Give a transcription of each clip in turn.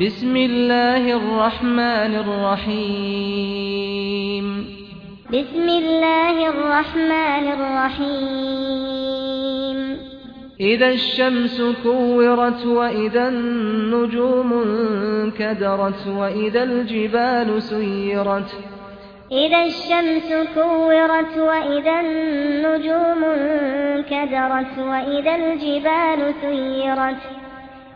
بسم الله الرحمن الرحيم بسم الله الرحمن الرحيم إذا الشمس كورت وإذا النجوم انكدرت وإذا الجبال سيرت إذا الشمس كورت وإذا النجوم انكدرت وإذا الجبال سيرت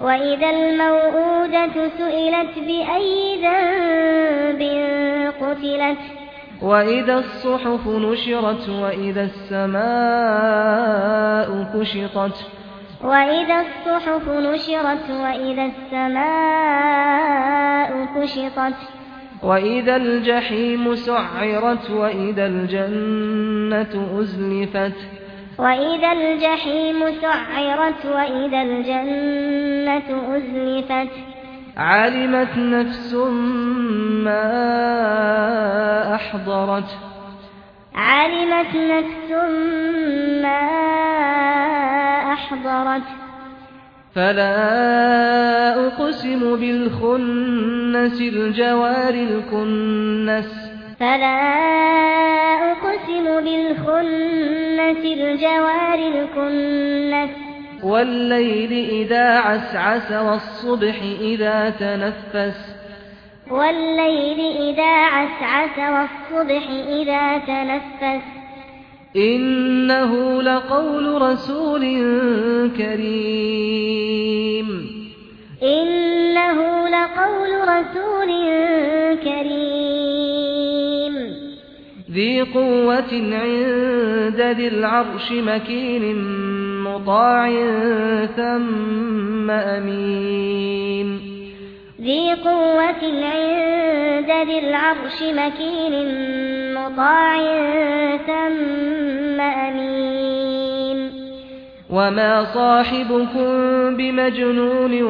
وَإِذَا الْمَوْءُودَةُ سُئِلَتْ بِأَيِّ ذَنبٍ قُتِلَتْ وَإِذَا الصُّحُفُ نُشِرَتْ وَإِذَا السَّمَاءُ كُشِطَتْ وَإِذَا الصُّحُفُ نُشِرَتْ وَإِذَا السَّمَاءُ كُشِطَتْ وَإِذَا الْجَحِيمُ سُعِّرَتْ وَإِذَا الْجَنَّةُ أُزْلِفَتْ وَإِذَا الْجَحِيمُ سُعِّرَتْ وَإِذَا الْجَنَّةُ أُزْلِفَتْ عَلِمَتْ نَفْسٌ مَا أَحْضَرَتْ عَلِمَتْ نَفْسٌ مَا أَحْضَرَتْ فَلَا أُقْسِمُ بِالْخُنَّسِ الْجَوَارِ الْكُنَّسِ فَلَا أُقْسِمُ بِالْخُنَّسِ في الجوار الكنس والليل إذا عسعس والصبح إذا تنفس والليل إذا عسعس والصبح إذا تنفس إنه لقول رسول كريم إنه لقول رسول ذي قوة عند ذي العرش مكين مطاع ثم أمين. ذي قوة عند ذي العرش مكين مطاع ثم أمين. وما صاحبكم بمجنون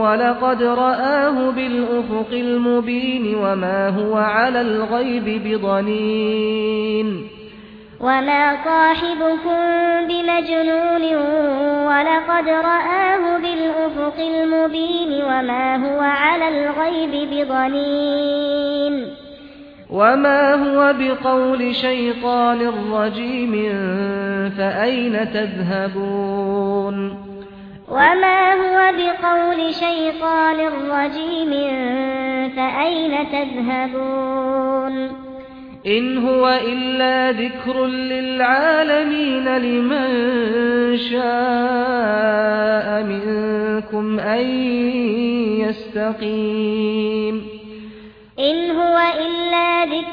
ولقد رآه بالأفق المبين وما هو على الغيب بضنين وما صاحبكم بمجنون ولقد رآه بالأفق المبين وما هو على الغيب بضنين وما هو بقول شيطان رجيم فأين تذهبون وما هو بقول شيطان الرجيم فأين تذهبون إن هو إلا ذكر للعالمين لمن شاء منكم أن يستقيم إن هو